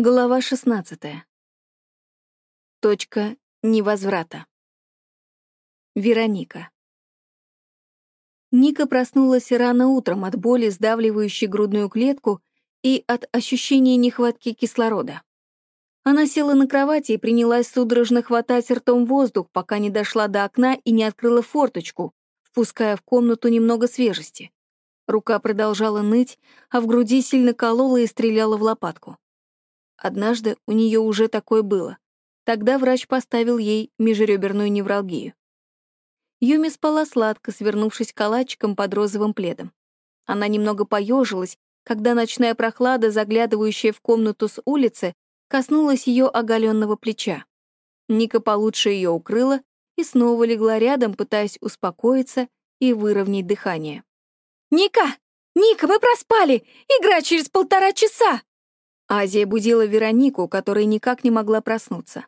Глава 16. Точка невозврата. Вероника. Ника проснулась рано утром от боли, сдавливающей грудную клетку, и от ощущения нехватки кислорода. Она села на кровати и принялась судорожно хватать ртом воздух, пока не дошла до окна и не открыла форточку, впуская в комнату немного свежести. Рука продолжала ныть, а в груди сильно колола и стреляла в лопатку. Однажды у нее уже такое было. Тогда врач поставил ей межреберную невралгию. Юми спала сладко, свернувшись калачиком под розовым пледом. Она немного поежилась, когда ночная прохлада, заглядывающая в комнату с улицы, коснулась ее оголенного плеча. Ника получше ее укрыла и снова легла рядом, пытаясь успокоиться и выровнять дыхание. «Ника! Ника, мы проспали! Игра через полтора часа!» Азия будила Веронику, которая никак не могла проснуться.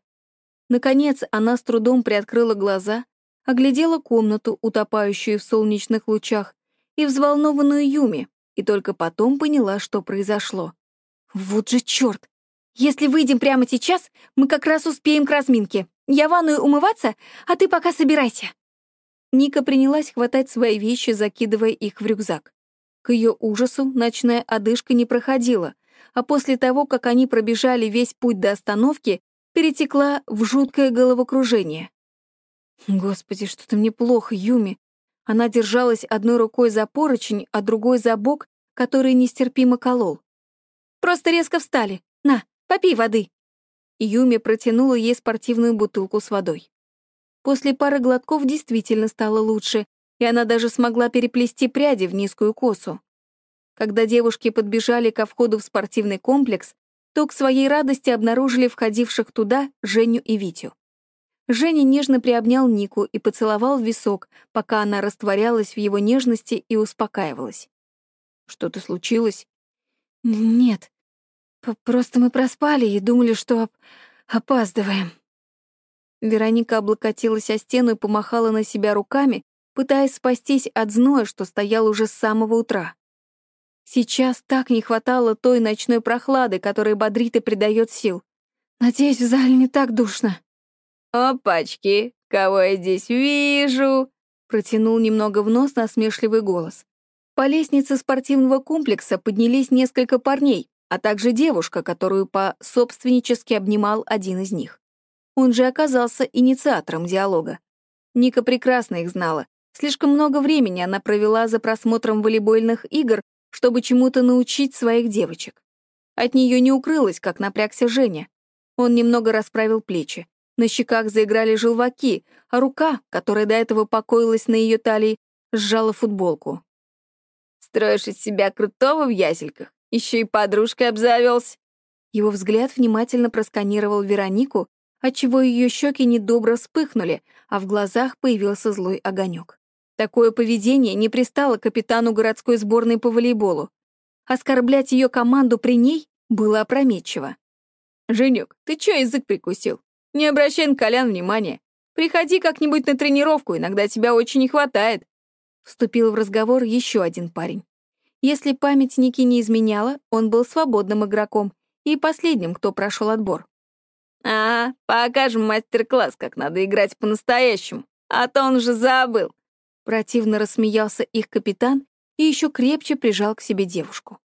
Наконец, она с трудом приоткрыла глаза, оглядела комнату, утопающую в солнечных лучах, и взволнованную Юми, и только потом поняла, что произошло. «Вот же черт! Если выйдем прямо сейчас, мы как раз успеем к разминке. Я ванную умываться, а ты пока собирайся». Ника принялась хватать свои вещи, закидывая их в рюкзак. К ее ужасу ночная одышка не проходила, а после того, как они пробежали весь путь до остановки, перетекла в жуткое головокружение. Господи, что-то мне плохо, Юми. Она держалась одной рукой за поручень, а другой за бок, который нестерпимо колол. «Просто резко встали. На, попей воды». Юми протянула ей спортивную бутылку с водой. После пары глотков действительно стало лучше, и она даже смогла переплести пряди в низкую косу. Когда девушки подбежали ко входу в спортивный комплекс, то к своей радости обнаружили входивших туда Женю и Витю. Женя нежно приобнял Нику и поцеловал в висок, пока она растворялась в его нежности и успокаивалась. «Что-то случилось?» «Нет, просто мы проспали и думали, что оп опаздываем». Вероника облокотилась о стену и помахала на себя руками, пытаясь спастись от зноя, что стоял уже с самого утра. Сейчас так не хватало той ночной прохлады, которая бодрит и придает сил. Надеюсь, в зале не так душно. «Опачки, кого я здесь вижу?» Протянул немного в нос насмешливый голос. По лестнице спортивного комплекса поднялись несколько парней, а также девушка, которую по-собственнически обнимал один из них. Он же оказался инициатором диалога. Ника прекрасно их знала. Слишком много времени она провела за просмотром волейбольных игр чтобы чему-то научить своих девочек. От нее не укрылось, как напрягся Женя. Он немного расправил плечи. На щеках заиграли желваки, а рука, которая до этого покоилась на ее талии, сжала футболку. «Строишь из себя крутого в ясельках? Еще и подружкой обзавелся?» Его взгляд внимательно просканировал Веронику, отчего ее щеки недобро вспыхнули, а в глазах появился злой огонек. Такое поведение не пристало капитану городской сборной по волейболу. Оскорблять ее команду при ней было опрометчиво. «Женек, ты чё язык прикусил? Не обращай на Колян внимания. Приходи как-нибудь на тренировку, иногда тебя очень не хватает». Вступил в разговор еще один парень. Если память Ники не изменяла, он был свободным игроком и последним, кто прошел отбор. «А, покажем мастер-класс, как надо играть по-настоящему, а то он уже забыл. Противно рассмеялся их капитан и еще крепче прижал к себе девушку.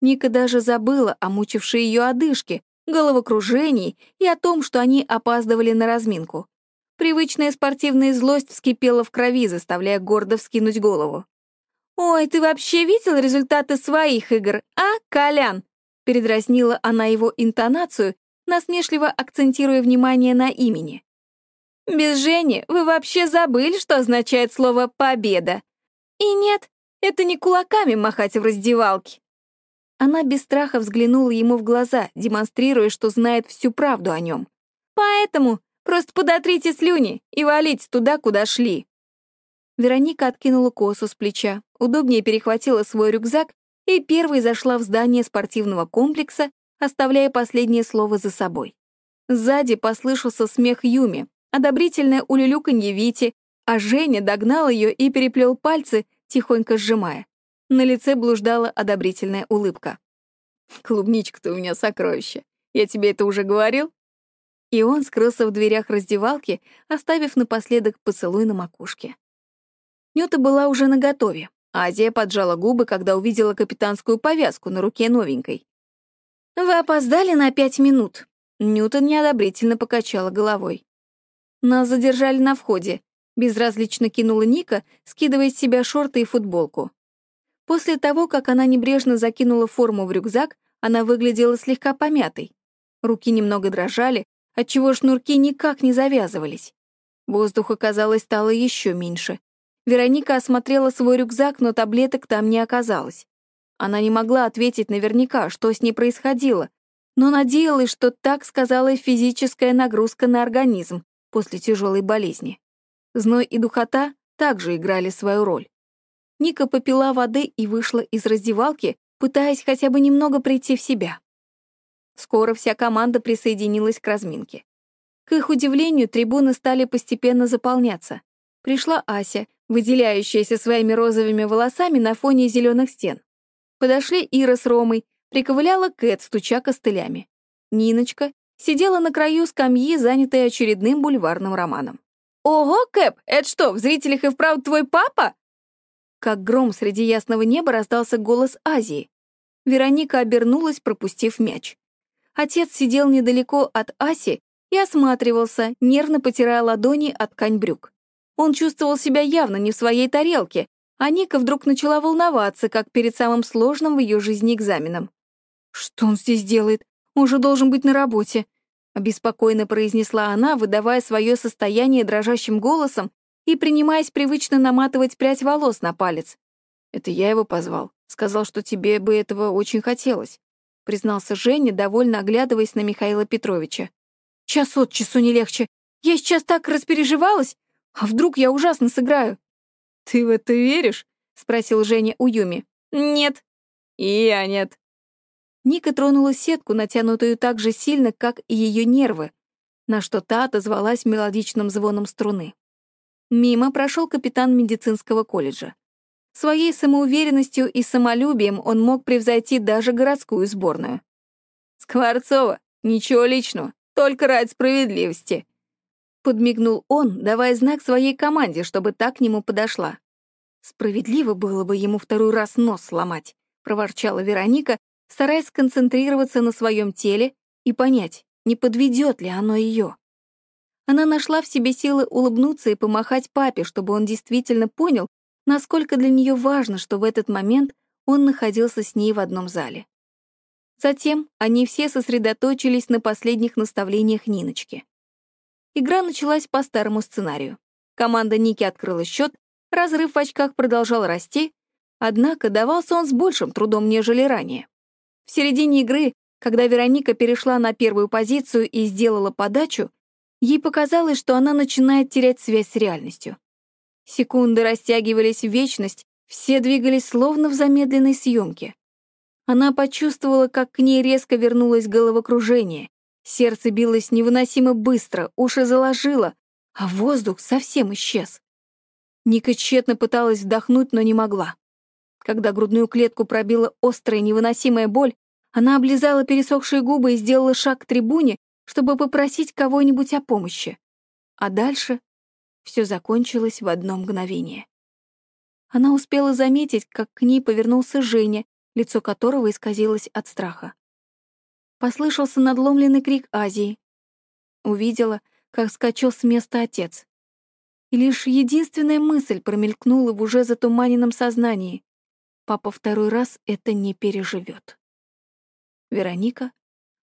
Ника даже забыла о мучившей ее одышке, головокружении и о том, что они опаздывали на разминку. Привычная спортивная злость вскипела в крови, заставляя гордо вскинуть голову. «Ой, ты вообще видел результаты своих игр, а, Колян?» Передразнила она его интонацию, насмешливо акцентируя внимание на имени. Без Жени вы вообще забыли, что означает слово «победа». И нет, это не кулаками махать в раздевалке. Она без страха взглянула ему в глаза, демонстрируя, что знает всю правду о нем. Поэтому просто подотрите слюни и валите туда, куда шли. Вероника откинула косу с плеча, удобнее перехватила свой рюкзак и первой зашла в здание спортивного комплекса, оставляя последнее слово за собой. Сзади послышался смех Юми, одобрительное улюлюканье Вити, а Женя догнал ее и переплел пальцы, тихонько сжимая. На лице блуждала одобрительная улыбка. «Клубничка-то у меня сокровище. Я тебе это уже говорил?» И он скрылся в дверях раздевалки, оставив напоследок поцелуй на макушке. Нюта была уже наготове. Азия поджала губы, когда увидела капитанскую повязку на руке новенькой. «Вы опоздали на пять минут», — Ньютон неодобрительно покачала головой. «Нас задержали на входе», — безразлично кинула Ника, скидывая с себя шорты и футболку. После того, как она небрежно закинула форму в рюкзак, она выглядела слегка помятой. Руки немного дрожали, отчего шнурки никак не завязывались. Воздуха, казалось, стало еще меньше. Вероника осмотрела свой рюкзак, но таблеток там не оказалось. Она не могла ответить наверняка, что с ней происходило, но надеялась, что так сказала физическая нагрузка на организм после тяжелой болезни. Зной и духота также играли свою роль. Ника попила воды и вышла из раздевалки, пытаясь хотя бы немного прийти в себя. Скоро вся команда присоединилась к разминке. К их удивлению, трибуны стали постепенно заполняться. Пришла Ася, выделяющаяся своими розовыми волосами на фоне зеленых стен. Подошли Ира с Ромой, приковыляла Кэт, стуча костылями. Ниночка сидела на краю скамьи, занятой очередным бульварным романом. «Ого, Кэп, это что, в зрителях и вправду твой папа?» Как гром среди ясного неба раздался голос Азии. Вероника обернулась, пропустив мяч. Отец сидел недалеко от Аси и осматривался, нервно потирая ладони от ткань брюк. Он чувствовал себя явно не в своей тарелке, а Ника вдруг начала волноваться, как перед самым сложным в ее жизни экзаменом. «Что он здесь делает? Он же должен быть на работе», — обеспокоенно произнесла она, выдавая свое состояние дрожащим голосом и принимаясь привычно наматывать прядь волос на палец. «Это я его позвал. Сказал, что тебе бы этого очень хотелось признался Женя, довольно оглядываясь на Михаила Петровича. «Час от часу не легче. Я сейчас так распереживалась. А вдруг я ужасно сыграю?» «Ты в это веришь?» — спросил Женя у Юми. «Нет». «И я нет». Ника тронула сетку, натянутую так же сильно, как и ее нервы, на что та отозвалась мелодичным звоном струны. Мимо прошел капитан медицинского колледжа. Своей самоуверенностью и самолюбием он мог превзойти даже городскую сборную. «Скворцова, ничего личного, только ради справедливости», Подмигнул он, давая знак своей команде, чтобы так к нему подошла. «Справедливо было бы ему второй раз нос сломать», — проворчала Вероника, стараясь сконцентрироваться на своем теле и понять, не подведет ли оно ее. Она нашла в себе силы улыбнуться и помахать папе, чтобы он действительно понял, насколько для нее важно, что в этот момент он находился с ней в одном зале. Затем они все сосредоточились на последних наставлениях Ниночки. Игра началась по старому сценарию. Команда Ники открыла счет, разрыв в очках продолжал расти, однако давался он с большим трудом, нежели ранее. В середине игры, когда Вероника перешла на первую позицию и сделала подачу, ей показалось, что она начинает терять связь с реальностью. Секунды растягивались в вечность, все двигались словно в замедленной съемке. Она почувствовала, как к ней резко вернулось головокружение. Сердце билось невыносимо быстро, уши заложило, а воздух совсем исчез. Ника тщетно пыталась вдохнуть, но не могла. Когда грудную клетку пробила острая невыносимая боль, она облизала пересохшие губы и сделала шаг к трибуне, чтобы попросить кого-нибудь о помощи. А дальше все закончилось в одно мгновение. Она успела заметить, как к ней повернулся Женя, лицо которого исказилось от страха. Послышался надломленный крик Азии. Увидела, как скачал с места отец. И лишь единственная мысль промелькнула в уже затуманенном сознании. Папа второй раз это не переживет. Вероника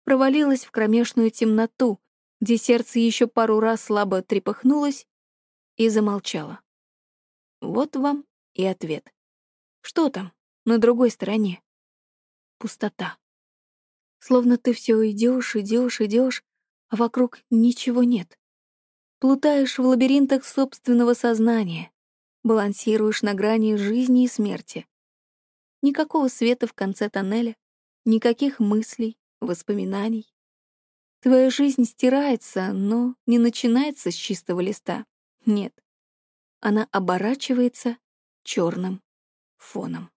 провалилась в кромешную темноту, где сердце еще пару раз слабо трепыхнулось и замолчала. Вот вам и ответ. Что там на другой стороне? Пустота. Словно ты все идешь, идешь, идешь, а вокруг ничего нет. Плутаешь в лабиринтах собственного сознания, балансируешь на грани жизни и смерти. Никакого света в конце тоннеля, никаких мыслей, воспоминаний. Твоя жизнь стирается, но не начинается с чистого листа. Нет. Она оборачивается черным фоном.